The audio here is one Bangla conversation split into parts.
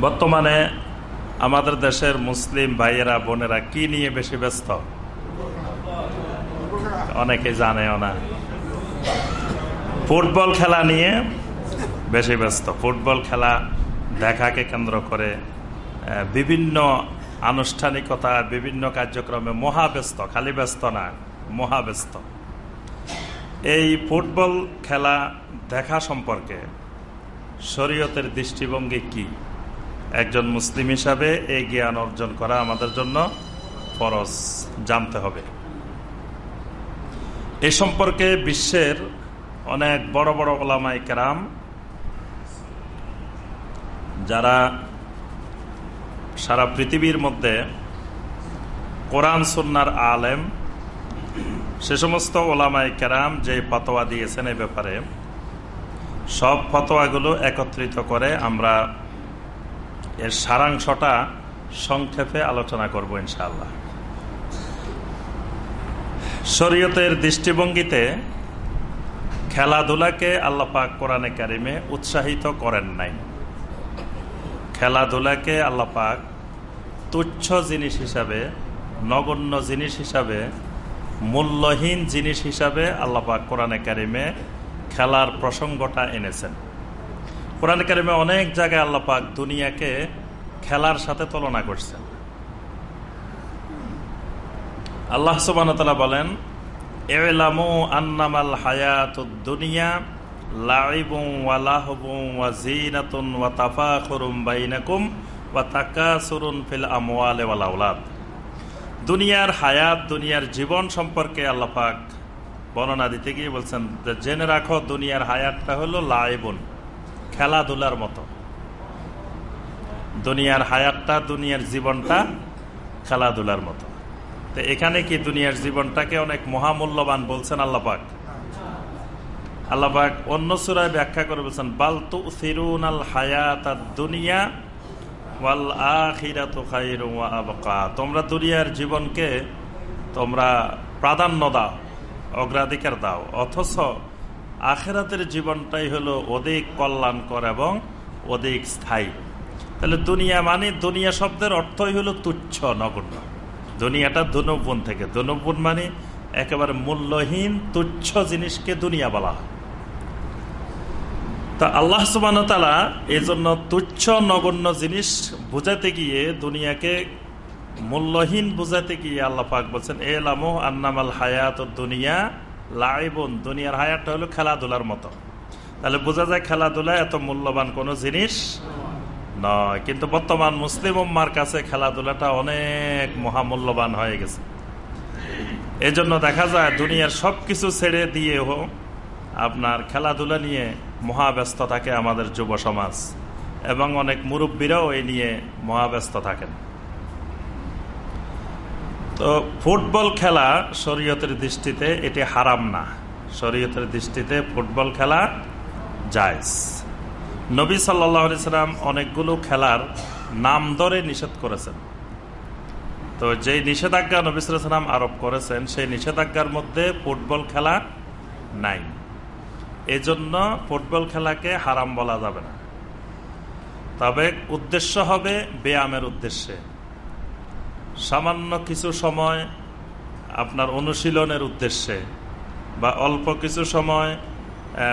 বর্তমানে আমাদের দেশের মুসলিম ভাইয়েরা, বোনেরা কি নিয়ে বেশি ব্যস্ত? অনেকে জানেও না। ফুটবল খেলা নিয়ে বেশি ব্যস্ত। ফুটবল খেলা দেখাকে কেন্দ্র করে বিভিন্ন আনুষ্ঠানিকতা, বিভিন্ন কার্যক্রমে মহাব্যস্ত খালি ব্যস্ত না। মহাব্যস্ত। এই ফুটবল খেলা দেখা সম্পর্কে শরীয়তের দৃষ্টিভঙ্গি কি? একজন মুসলিম হিসাবে এই জ্ঞান অর্জন করা আমাদের জন্য ফরজ, জানতে হবে। এ সম্পর্কে বিশ্বের অনেক বড় বড় ওলামাই কেরাম, যারা সারা পৃথিবীর মধ্যে কোরআন, সুন্নার আলেম সে সমস্ত ওলামাই কেরাম যে ফতোয়া দিয়েছেন এই ব্যাপারে, সব ফতোয়াগুলো একত্রিত করে আমরা এর সারাংশটা সংক্ষেপে আলোচনা করব ইনশাআল্লাহ। শরীয়তের দৃষ্টিভঙ্গিতে খেলাধুলাকে আল্লাপাক কোরআনে কারিমে উৎসাহিত করেন নাই। খেলাধুলাকে আল্লাপাক তুচ্ছ জিনিস হিসাবে, নগণ্য জিনিস হিসাবে মূল্যহীন জিনিস হিসাবে আল্লাপাক কোরআনে কারিমে খেলার প্রসঙ্গটা এনেছেন। কোরআন কারিমে অনেক জায়গায় আল্লাপাক দুনিয়াকে খেলার সাথে তুলনা করছেন। আল্লাহ সুবান বলেন এলামু আন্নামাল হায়াতুদ দুনিয়া লাইবুম ওয়া লাহবুম ওয়া বাইনাকুম ওয়া ফিল দুনিয়ার হায়াত, দুনিয়ার জীবন সম্পর্কে আল্লাহ পাক বর্ণনা দিতে গিয়ে বলছেন জেনে রাখো, দুনিয়ার হায়াতটা হলো লাইবুন খেলাধুলার মতো। দুনিয়ার হায়াতটা, দুনিয়ার জীবনটা খেলাধুলার মতো। তো এখানে কি দুনিয়ার জীবনটাকে অনেক মহামূল্যবান বলছেন আল্লাপাক আল্লাপাক অন্য সুরায় ব্যাখ্যা করে বলছেন, বাল তু সিরুন আল হায়াত দুনিয়া ওয়াল আখিরাতু খায়রুম ওয়া আবকা। তোমরা দুনিয়ার জীবনকে তোমরা প্রাধান্য দাও, অগ্রাধিকার দাও। অথচ আখেরাতের জীবনটাই হলো অধিক কল্যাণকর এবং অধিক স্থায়ী। তাহলে দুনিয়া মানে দুনিয়া শব্দের অর্থই হলো তুচ্ছ, নগণ্য। দুনিয়াটা ধনুবন থেকে। ধনুবন মানে একেবারে মূল্যহীন, তুচ্ছ জিনিসকে দুনিয়া বলা হয়। তা আল্লাহ সুবান তালা এই জন্য তুচ্ছ নগণ্য জিনিস বুঝাতে গিয়ে দুনিয়াকে মূল্যহীন বুঝাতে গিয়ে আল্লাহ পাক বলছেন, এ লামো আন্নামাল হায়াত দুনিয়া লাইবন। দুনিয়ার হায়াতটা হলো খেলাধুলার মতো। তাহলে বোঝা যায় খেলাধুলা এত মূল্যবান কোনো জিনিস নয়। কিন্তু বর্তমান মুসলিম উম্মার কাছে খেলাধুলাটা অনেক মহামূল্যবান হয়ে গেছে। এজন্য দেখা যায় দুনিয়ার সব কিছু ছেড়ে দিয়ে হোক আপনার খেলাধুলা নিয়ে মহাব্যস্ত থাকে আমাদের যুব সমাজ এবং অনেক মুরব্বীরাও এই নিয়ে মহাব্যস্ত থাকেন। তো ফুটবল খেলা শরীয়তের দৃষ্টিতে এটি হারাম না। শরীয়তের দৃষ্টিতে ফুটবল খেলা জায়জ। নবী সাল্লি সাল্লাম অনেকগুলো খেলার নাম ধরে নিষেধ করেছেন। তো যেই নিষেধাজ্ঞা নবী সাল্লাম আরোপ করেছেন, সেই নিষেধাজ্ঞার মধ্যে ফুটবল খেলা নাই। এজন্য ফুটবল খেলাকে হারাম বলা যাবে না। তবে উদ্দেশ্য হবে ব্যায়ামের উদ্দেশ্যে। সামান্য কিছু সময় আপনার অনুশীলনের উদ্দেশ্যে বা অল্প কিছু সময়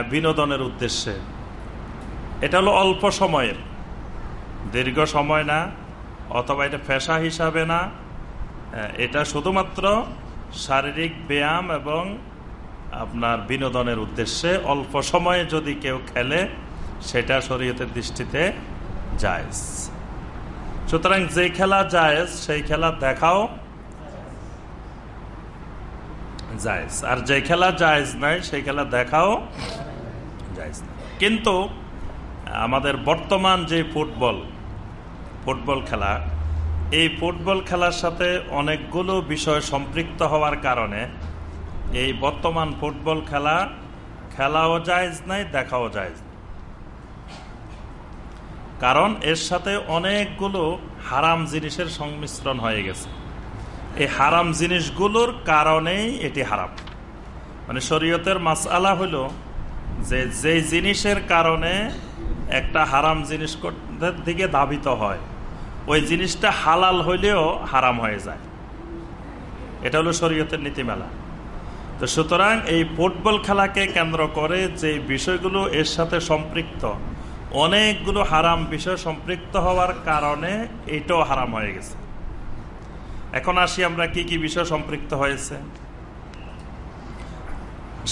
বিনোদনের উদ্দেশ্যে। এটা হলো অল্প সময়ের। দীর্ঘ সময় না, অথবা এটা পেশা হিসাবে না এটা শুধুমাত্র শারীরিক ব্যায়াম এবং আপনার বিনোদনের উদ্দেশ্যে অল্প সময়ে যদি কেউ খেলে, সেটা শরীয়তের দৃষ্টিতে জায়জ। সুতরাং যে খেলা জায়েজ, সেই খেলা দেখাও জায়েজ। আর যে খেলা জায়েজ নাই, সেই খেলা দেখাও জায়েজ কিন্তু আমাদের বর্তমান যে ফুটবল ফুটবল খেলা, এই ফুটবল খেলার সাথে অনেকগুলো বিষয় সম্পৃক্ত হওয়ার কারণে এই বর্তমান ফুটবল খেলা, খেলাও জায়জ নাই, দেখাও জায়জ কারণ এর সাথে অনেকগুলো হারাম জিনিসের সংমিশ্রণ হয়ে গেছে। এই হারাম জিনিসগুলোর কারণেই এটি হারাম। মানে শরীয়তের মাসআলা হলো যে যে জিনিসের কারণে একটা হারাম জিনিস দিকে ধাবিত হয়, ওই জিনিসটা হালাল হইলেও হারাম হয়ে যায়। এটা হলো শরীয়তের নীতিমেলা। তো সুতরাং এই ফুটবল খেলাকে কেন্দ্র করে যে বিষয়গুলো এর সাথে সম্পৃক্ত, অনেকগুলো হারাম বিষয় সম্পৃক্ত হওয়ার কারণে এটাও হারাম হয়ে গেছে। এখন আসি আমরা কি কি বিষয় সম্পৃক্ত হয়েছে।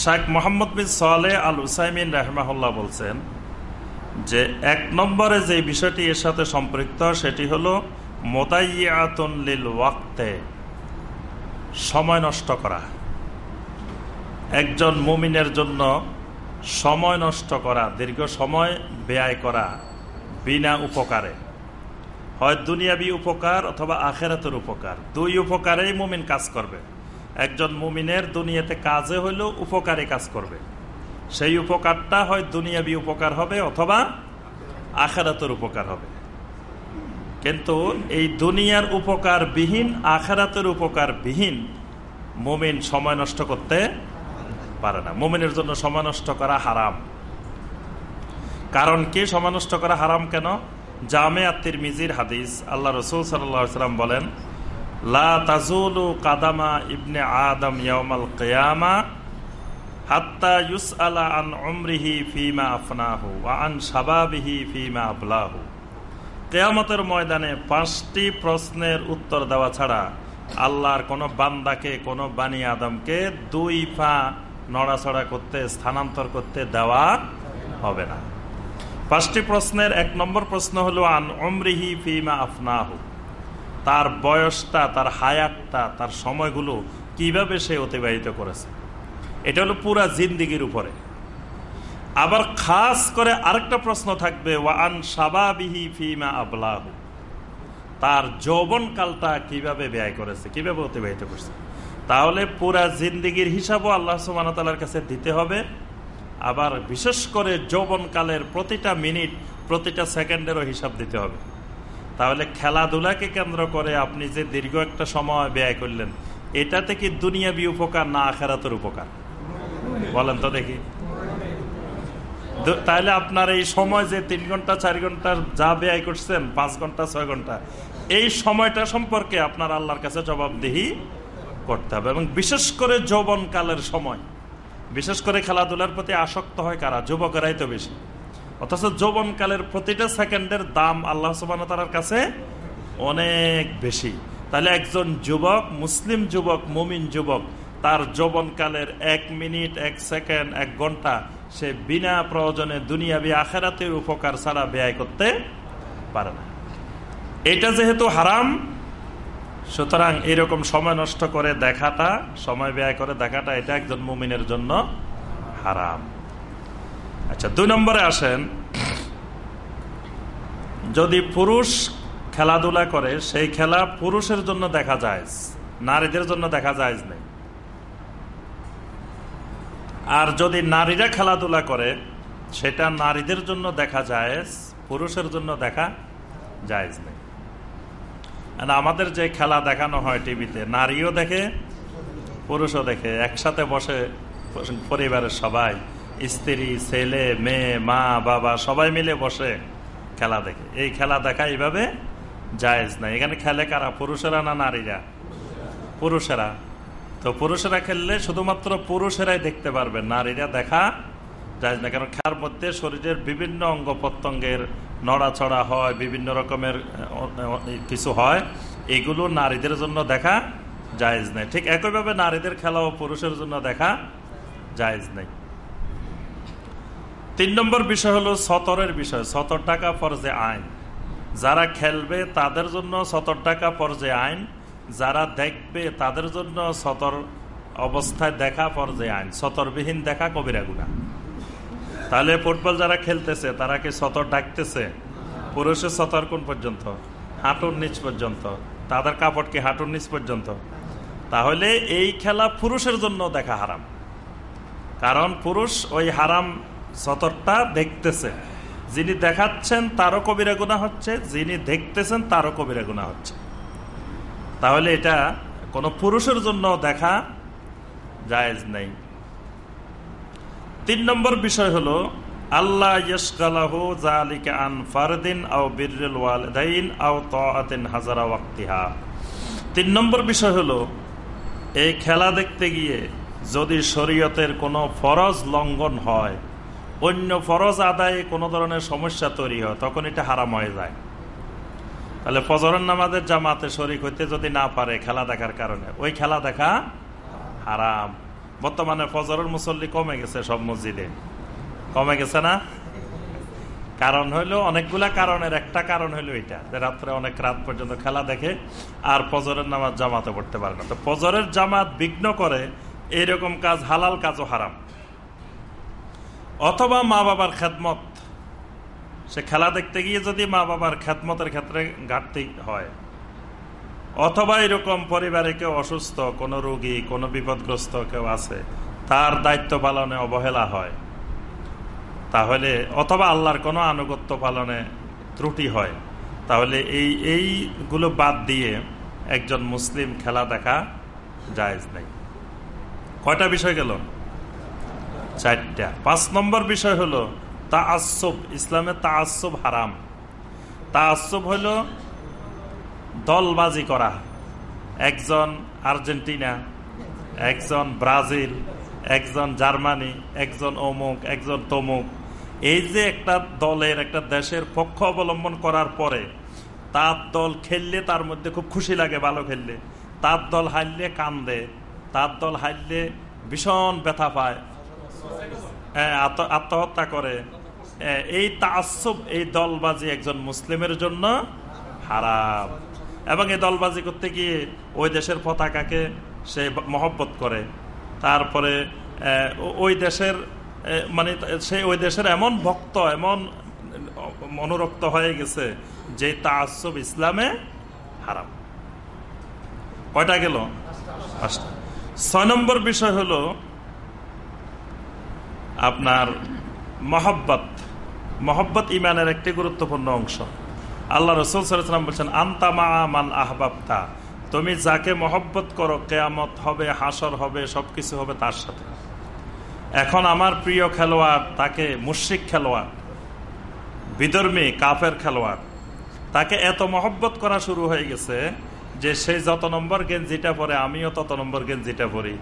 শাহ মোহাম্মদ বিন সালে আল উসাইমিন রাহমাহুল্লাহ বলছেন যে, এক নম্বরে যে বিষয়টি এর সাথে সম্পৃক্ত সেটি হলো, মোতাইয়াতুন লিল ওয়াক্তে, সময় নষ্ট করা। একজন মুমিনের জন্য সময় নষ্ট করা, দীর্ঘ সময় ব্যয় করা বিনা উপকারে। হয় দুনিয়াবি উপকার অথবা আখেরাতের উপকার। দুই উপকারেই মুমিন কাজ করবে। একজন মুমিনের দুনিয়াতে কাজে হইলেও উপকারে কাজ করবে। সেই উপকারটা হয় দুনিয়াবি উপকার হবে অথবা আখেরাতের উপকার হবে। কিন্তু এই দুনিয়ার উপকার বিহীন আখেরাতের উপকার বিহীন মুমিন সময় নষ্ট করতে পারে না। মুমিনের জন্য সময় নষ্ট করা হারাম। কারণ কে সময় নষ্ট করা হারাম কেন? জামে আত্মির মিজির হাদিস। আল্লাহ রসুল সাল্লাম বলেন, লা তাজুলু কাদামা ইবনে আদম ইয়ামাল হাত্তা ইউস আলা আন ফিমা আফনাহু আন ফিমা কেয়ামতের ময়দানে পাঁচটি প্রশ্নের উত্তর দেওয়া ছাড়া আল্লাহর কোনো বান্দাকে, কোনো বানি আদমকে দুই পা নড়াচড়া করতে, স্থানান্তর করতে দেওয়া হবে না। পাঁচটি প্রশ্নের এক নম্বর প্রশ্ন হলো, আন অমরিহি ফিমা আফনাহু? তার বয়সটা, তার হায়াতটা, তার সময়গুলো কীভাবে সে অতিবাহিত করেছে? এটা হলো পুরা জিন্দিগির উপরে। আবার খাস করে আরেকটা প্রশ্ন থাকবে ওয়ান সাবাবিহি ফিমা আবলাহু? তার যৌবনকালটা কীভাবে ব্যয় করেছে, কীভাবে অতিবাহিত করছে? তাহলে পুরা জিন্দিগির হিসাবও আল্লাহ সুবাহতালার কাছে দিতে হবে। আবার বিশেষ করে যৌবনকালের প্রতিটা মিনিট, প্রতিটা সেকেন্ডেরও হিসাব দিতে হবে। তাহলে খেলাধুলাকে কেন্দ্র করে আপনি যে দীর্ঘ একটা সময় ব্যয় করলেন, এটাতে কি দুনিয়াবি উপকার না আখেরাতের উপকার? বলেন তো দেখি। তাহলে আপনার এই সময় যে তিন ঘণ্টা, চার ঘণ্টার যা ব্যয় করছেন, পাঁচ ঘণ্টা, ছয় ঘণ্টা, এই সময়টা সম্পর্কে আপনার আল্লাহর কাছে জবাবদিহি করতে হবে এবং বিশেষ করে যৌবনকালের সময়। বিশেষ করে খেলাধুলার প্রতি আসক্ত হয় কারা? যুবকেরাই তো বেশি। অথচ যৌবনকালের প্রতিটা সেকেন্ডের দাম আল্লাহ সুবান তালার কাছে অনেক বেশি। তাহলে একজন যুবক, মুসলিম যুবক, মুমিন যুবক, তার যৌবনকালের এক মিনিট, এক সেকেন্ড, এক ঘণ্টা সে বিনা প্রয়োজনে দুনিয়াবি আখেরাতের উপকার ছাড়া ব্যয় করতে পারে না। এটা যেহেতু হারাম সুতরাং এরকম সময় নষ্ট করে দেখাটা, সময় ব্যয় করে দেখাটা, এটা একজন মুমিনের জন্য হারাম। আচ্ছা দুই নম্বরে আসেন। যদি পুরুষ খেলাধুলা করে, সেই খেলা পুরুষের জন্য দেখা যায় নারীদের জন্য দেখা যায় নেই। আর যদি নারীরা খেলাধুলা করে, সেটা নারীদের জন্য দেখা যায় পুরুষের জন্য দেখা যায় নেই। আমাদের যে খেলা দেখানো হয় টিভিতে, নারীও দেখে, পুরুষও দেখে, একসাথে বসে পরিবারের সবাই, স্ত্রী, ছেলে, মেয়ে, মা, বাবা, সবাই মিলে বসে খেলা দেখে। এই খেলা দেখা এইভাবে জায়েজ নাই। এখানে খেলে কারা? পুরুষেরা না নারীরা? পুরুষেরা। তো পুরুষেরা খেললে শুধুমাত্র পুরুষেরাই দেখতে পারবে, নারীরা দেখা যায় না কারণ খেলার মধ্যে শরীরের বিভিন্ন অঙ্গ প্রত্যঙ্গের নড়াছড়া হয়, বিভিন্ন রকমের কিছু হয়, এগুলো নারীদের জন্য দেখা জায়েজ নেই। ঠিক একইভাবে নারীদের খেলাও পুরুষের জন্য দেখা জায়েজ নেই। তিন নম্বর বিষয় হলো সতরের বিষয়। সতর টাকা ফরজে আইন। যারা খেলবে তাদের জন্য সতর টাকা ফরজে আইন। যারা দেখবে তাদের জন্য সতর অবস্থায় দেখা ফরজে আইন। সতরবিহীন দেখা কবিরা গুণা তাহলে ফুটবল যারা খেলতেছে, তারা কি সতর ডাকতেছে? পুরুষের সতর কোন পর্যন্ত? হাঁটুর নিচ পর্যন্ত। তাদের কাপড় কি হাঁটুর নিচ পর্যন্ত? তাহলে এই খেলা পুরুষের জন্য দেখা হারাম। কারণ পুরুষ ওই হারাম সতরটা দেখতেছে। যিনি দেখাচ্ছেন, তারও কবিরা গুণা হচ্ছে। যিনি দেখতেছেন, তারও কবিরা গুণা হচ্ছে। তাহলে এটা কোনো পুরুষের জন্য দেখা জায়েজ নেই। তিন নম্বর বিষয় হলো আল্লাহ ইয়সকালাহু জালিকা আন ফারদিন আও বিরুল ওয়ালদাইন আও তাআতিন হাজারা ওয়াক্তিহা। তিন নম্বর বিষয় হলো, এই খেলা দেখতে গিয়ে যদি শরীয়তের কোনো ফরজ লঙ্ঘন হয়, অন্য ফরজ আদায়ে কোনো ধরনের সমস্যা তৈরি হয়, তখন এটা হারাম হয়ে যায়। তাহলে ফজরের নামাজের জামাতে শরিক হইতে যদি না পারে খেলা দেখার কারণে, ওই খেলা দেখা হারাম। বর্তমানে ফজরের মুসল্লি কমে গেছে সব মসজিদে। কমে গেছে না? কারণ হইল অনেকগুলা কারণের, একটা কারণ হইল এটা যে রাত্রে অনেক রাত পর্যন্ত খেলা দেখে আর ফজরের নামাজ জামাতে পড়তে পারে না। তো ফজরের জামাত বিঘ্ন করে এইরকম কাজ, হালাল কাজও হারাম। অথবা মা বাবার খেদমত, সে খেলা দেখতে গিয়ে যদি মা বাবার খেদমতের ক্ষেত্রে ঘাটতি হয় অথবা এরকম পরিবারে কেউ অসুস্থ, কোনো রোগী, কোনো বিপদগ্রস্ত কেউ আছে, তার দায়িত্ব পালনে অবহেলা হয়। তাহলে অথবা আল্লাহর কোনো আনুগত্য পালনে ত্রুটি হয়। তাহলে এই, এইগুলো বাদ দিয়ে একজন মুসলিম খেলা দেখা জায়জ নেই। কয়টা বিষয় গেল? চারটা। পাঁচ নম্বর বিষয় হলো তা আসব ইসলামে তা আসব হারাম। তা আসব হইল দলবাজি করা। একজন আর্জেন্টিনা, একজন ব্রাজিল, একজন জার্মানি, একজন অমুক, একজন তমুক। এই যে একটা দলের, একটা দেশের পক্ষ অবলম্বন করার পরে তার দল খেললে তার মধ্যে খুব খুশি লাগে ভালো খেললে। তার দল হারলে কান্দে, তার দল হারলে ভীষণ ব্যথা পায় আত্মহত্যা করে। এই তাসব এই দলবাজি একজন মুসলিমের জন্য হারাম। এবং এই দলবাজি করতে গিয়ে ওই দেশের পতাকাকে সে মহব্বত করে। তারপরে ওই দেশের মানে সে ওই দেশের এমন ভক্ত, এমন মনোরক্ত হয়ে গেছে যে তাসব ইসলামে হারাম। কয়টা গেল? ছয় নম্বর বিষয় হলো আপনার মহব্বত। মহব্বত ইমানের একটি গুরুত্বপূর্ণ অংশ। আল্লাহ রসুল সাল্লাম বলছেন আন্তামা মান আহবাবতা। তুমি যাকে মহব্বত করো, কেয়ামত হবে, হাসর হবে, সবকিছু হবে তার সাথে। এখন আমার প্রিয় খেলোয়াড়, তাকে মুশ্রিক খেলোয়াড় বিধর্মী কাফের খেলোয়াড়, তাকে এত মহব্বত করা শুরু হয়ে গেছে যে সেই যত নম্বর গেঞ্জিটা পরে, আমিও তত নম্বর গেঞ্জিটা পরি।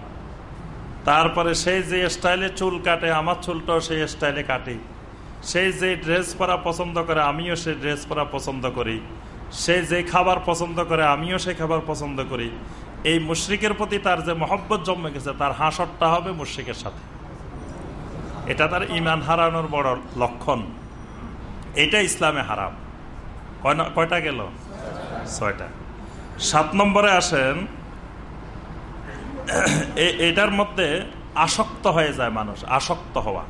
তারপরে সেই যে স্টাইলে চুল কাটে, আমার চুলটাও সেই স্টাইলে কাটি। সেই যে ড্রেস পরা পছন্দ করে, আমিও সেই ড্রেস পরা পছন্দ করি। সে যে খাবার পছন্দ করে, আমিও সেই খাবার পছন্দ করি। এই মুশ্রিকের প্রতি তার যে মহব্বত জন্মে গেছে, তার হাসরটা হবে মুশ্রিকের সাথে। এটা তার ইমান হারানোর বড় লক্ষণ। এটা ইসলামে হারাম। কয়টা গেল? ছয়টা। সাত নম্বরে আসেন এটার মধ্যে আসক্ত হয়ে যায় মানুষ, আসক্ত হওয়া।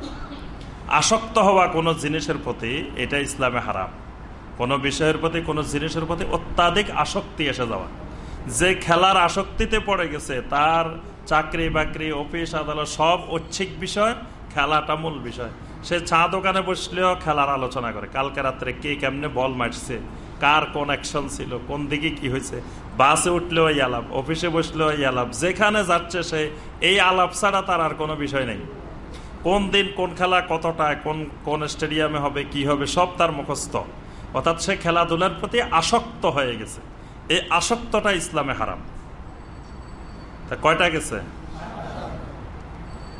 আসক্ত হওয়া কোনো জিনিসের প্রতি এটা ইসলামে হারাম। কোনো বিষয়ের প্রতি, কোনো জিনিসের প্রতি অত্যাধিক আসক্তি এসে যাওয়া। যে খেলার আসক্তিতে পড়ে গেছে, তার চাকরি বাকরি, অফিস, আদালত সব ঐচ্ছিক বিষয়, খেলাটা মূল বিষয়। সে চা দোকানে বসলেও খেলার আলোচনা করে, কালকে রাত্রে কে কেমনে বল মারছে, কার কোন অ্যাকশন ছিল, কোন দিকে কি হয়েছে। বাসে উঠলেও এই আলাপ, অফিসে বসলেও এই আলাপ, যেখানে যাচ্ছে সে, এই আলাপ ছাড়া তার আর কোনো বিষয় নেই। কোন দিন কোন খেলা কতটায়, কোন কোন স্টেডিয়ামে হবে, কি হবে, সব তার মুখস্থ। অর্থাৎ সে খেলাধুলার প্রতি আসক্ত হয়ে গেছে। এই আসক্তটা ইসলামে হারাম। তা কয়টা গেছে?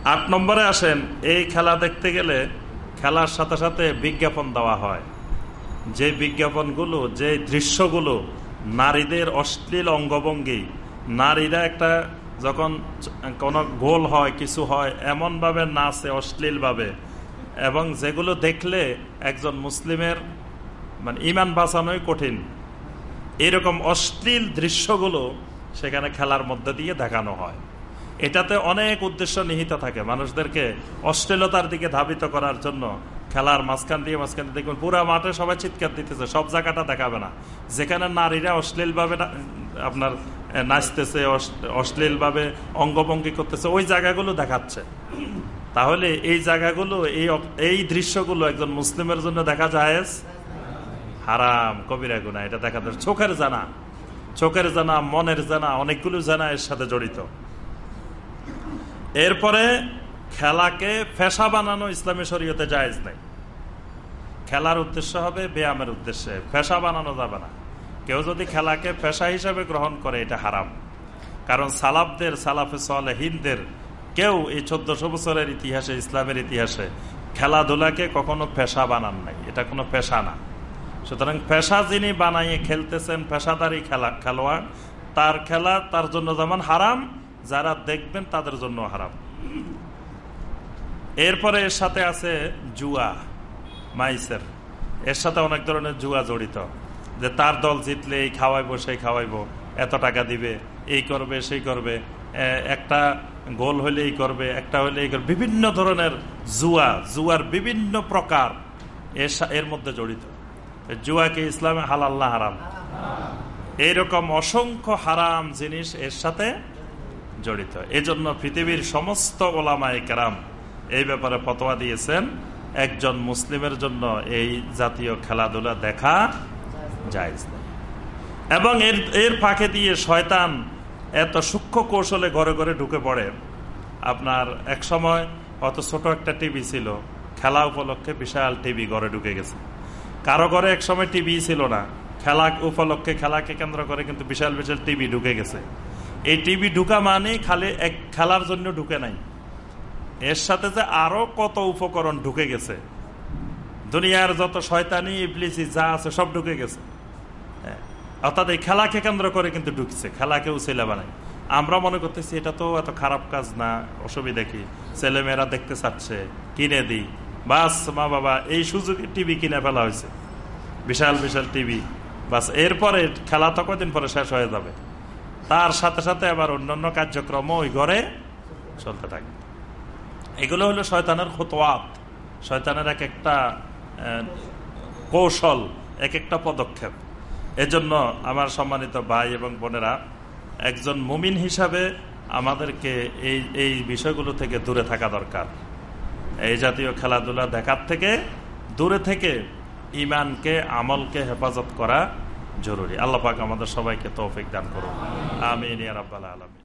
আট নম্বরে আসেন, এই খেলা দেখতে গেলে খেলার সাথে সাথে বিজ্ঞাপন দেওয়া হয়। যে বিজ্ঞাপনগুলো, যে দৃশ্যগুলো নারীদের অশ্লীল অঙ্গভঙ্গি, নারীরা একটা যখন কোনো গোল হয়, কিছু হয়, এমনভাবে নাচে অশ্লীলভাবে, এবং যেগুলো দেখলে একজন মুসলিমের মানে ইমান বাঁচানোই কঠিন, এরকম অশ্লীল দৃশ্যগুলো সেখানে খেলার মধ্যে দিয়ে দেখানো হয়। এটাতে অনেক উদ্দেশ্য নিহিত থাকে মানুষদেরকে অশ্লীলতার দিকে ধাবিত করার জন্য। খেলার মাঝখান দিয়ে মাঝখান দিয়ে দেখবেন পুরা মাঠে সবাই চিৎকার দিতেছে, সব জায়গাটা দেখাবে না। যেখানে নারীরা অশ্লীলভাবে আপনার নাচতেছে অশ্লীলভাবে অঙ্গভঙ্গি করতেছে, ওই জায়গাগুলো দেখাচ্ছে। তাহলে এই জায়গাগুলো, এই এই দৃশ্যগুলো একজন মুসলিমের জন্য দেখা যায় হারাম, কবিরা গুনা এটা দেখা যায় চোখের জানা চোখের জানা, মনের জানা, অনেকগুলো জানা এর সাথে জড়িত। এরপরে খেলাকে ফেসা বানানো ইসলামী শরীয়তে জায়েজ নেই। খেলার উদ্দেশ্য হবে ব্যায়ামের উদ্দেশ্যে, ফেসা বানানো যাবে না। কেউ যদি খেলাকে পেশা হিসাবে গ্রহণ করে, এটা হারাম। কারণ সালাফদের, সালাফে হিনদের কেউ এই চোদ্দশো বছরের ইতিহাসে, ইসলামের ইতিহাসে খেলাধুলাকে কখনো পেশা বানান নাই। এটা কোনো পেশা না। সুতরাং পেশা যিনি বানাইয়ে খেলতেছেন, পেশাদারি খেলা, খেলোয়াড়, তার খেলা তার জন্য যেমন হারাম, যারা দেখবেন তাদের জন্য হারাম। এরপরে এর সাথে আছে জুয়া, মাইসের। এর সাথে অনেক ধরনের জুয়া জড়িত। যে তার দল জিতলে এই খাওয়াইবো, সেই খাওয়াইবো, এত টাকা দিবে, এই করবে, সেই করবে একটা গোল হলে এই করবে, একটা হলে এই করবে, বিভিন্ন ধরনের জুয়া, জুয়ার বিভিন্ন প্রকার এর মধ্যে জড়িত। জুয়াকে ইসলামে হালাল না হারাম? এইরকম অসংখ্য হারাম জিনিস এর সাথে জড়িত। এজন্য পৃথিবীর সমস্ত ওলামায় কেরাম এই ব্যাপারে ফতোয়া দিয়েছেন, একজন মুসলিমের জন্য এই জাতীয় খেলাধুলা দেখা যায় এবং এর এর ফাঁকে দিয়ে শয়তান এত সূক্ষ্ম কৌশলে ঘরে ঘরে ঢুকে পড়ে। আপনার এক সময় অত ছোট একটা টিভি ছিল, খেলা উপলক্ষে বিশাল টিভি ঘরে ঢুকে গেছে। কারও ঘরে এক সময় টিভি ছিল না, খেলা উপলক্ষে খেলাকে কেন্দ্র করে কিন্তু বিশাল বিশাল টিভি ঢুকে গেছে। এই টিভি ঢুকা মানে খালি এক খেলার জন্য ঢুকে নাই। এর সাথে যে আরও কত উপকরণ ঢুকে গেছে। দুনিয়ার যত শয়তানি, ইবলিসি, যা আছে সব ঢুকে গেছে। অর্থাৎ এই খেলাকে কেন্দ্র করে কিন্তু ঢুকছে খেলাকে উচিলা বানায়। আমরা মনে করতেছি, এটা তো এত খারাপ কাজ না, অসুবিধা কি? ছেলেমেয়েরা দেখতে চাচ্ছে, কিনে দিই। বাস, মা বাবা, এই সুযোগে টিভি কিনে ফেলা হয়েছে। বিশাল বিশাল টিভি বাস, এরপরে খেলা তো কদিন পরে শেষ হয়ে যাবে। তার সাথে সাথে আবার অন্যান্য কার্যক্রম ওই ঘরে চলতে থাকে। এগুলো হলো শয়তানের খোতোয়াত শয়তানের এক একটা কৌশল, এক একটা পদক্ষেপ। এজন্য আমার সম্মানিত ভাই এবং বোনেরা, একজন মুমিন হিসাবে আমাদেরকে এই এই বিষয়গুলো থেকে দূরে থাকা দরকার। এই জাতীয় খেলাধুলা দেখার থেকে দূরে থেকে ইমানকে, আমলকে হেফাজত করা জরুরি। আল্লাহ পাক আমাদের সবাইকে তৌফিক দান করুন। আমিন আলমী